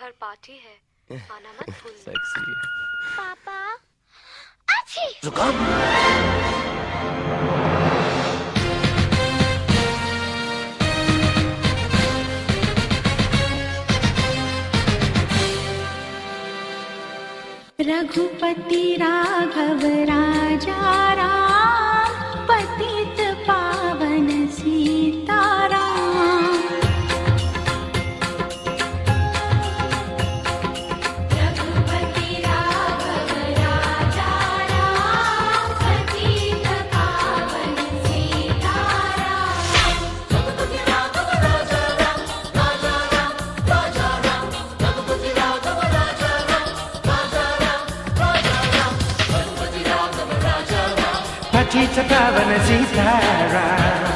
घर पार्टी है आना मत भूलना। पापा अच्छी जुकाम रघुपति राघव राजा राम पतित Chicha Cabernet Citara.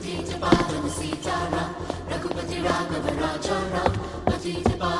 Patita Pavanasita Ram, Raghupati Raghava Raja Ram, Patita Pavanasita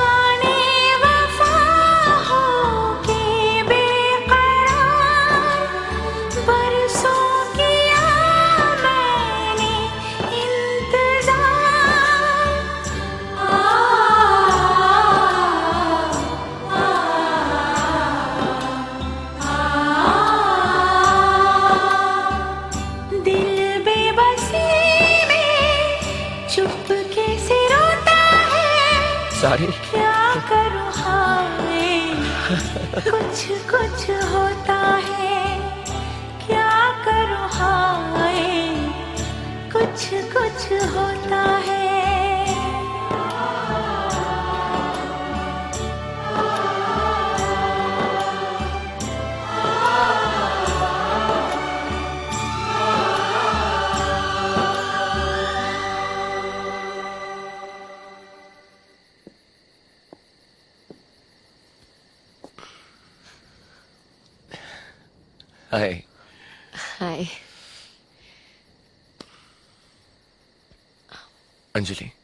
sorry क्या करूँ हाँ कुछ कुछ होता है। はいはいアンジェリー